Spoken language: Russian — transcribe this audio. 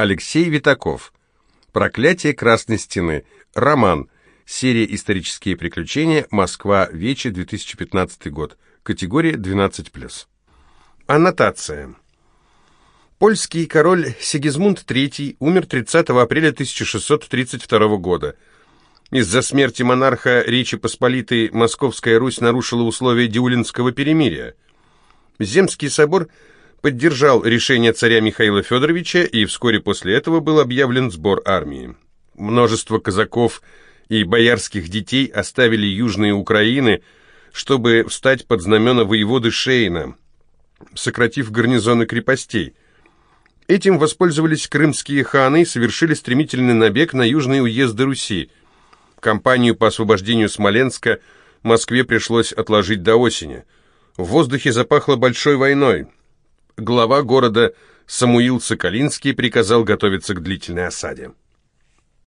Алексей Витаков. «Проклятие Красной Стены». Роман. Серия «Исторические приключения. Москва. Вечи. 2015 год». Категория 12+. Аннотация. Польский король Сигизмунд III умер 30 апреля 1632 года. Из-за смерти монарха Речи Посполитой Московская Русь нарушила условия Диулинского перемирия. Земский собор – поддержал решение царя Михаила Федоровича, и вскоре после этого был объявлен сбор армии. Множество казаков и боярских детей оставили южные Украины, чтобы встать под знамена воеводы Шейна, сократив гарнизоны крепостей. Этим воспользовались крымские ханы и совершили стремительный набег на южные уезды Руси. Кампанию по освобождению Смоленска Москве пришлось отложить до осени. В воздухе запахло большой войной – глава города Самуил Соколинский приказал готовиться к длительной осаде.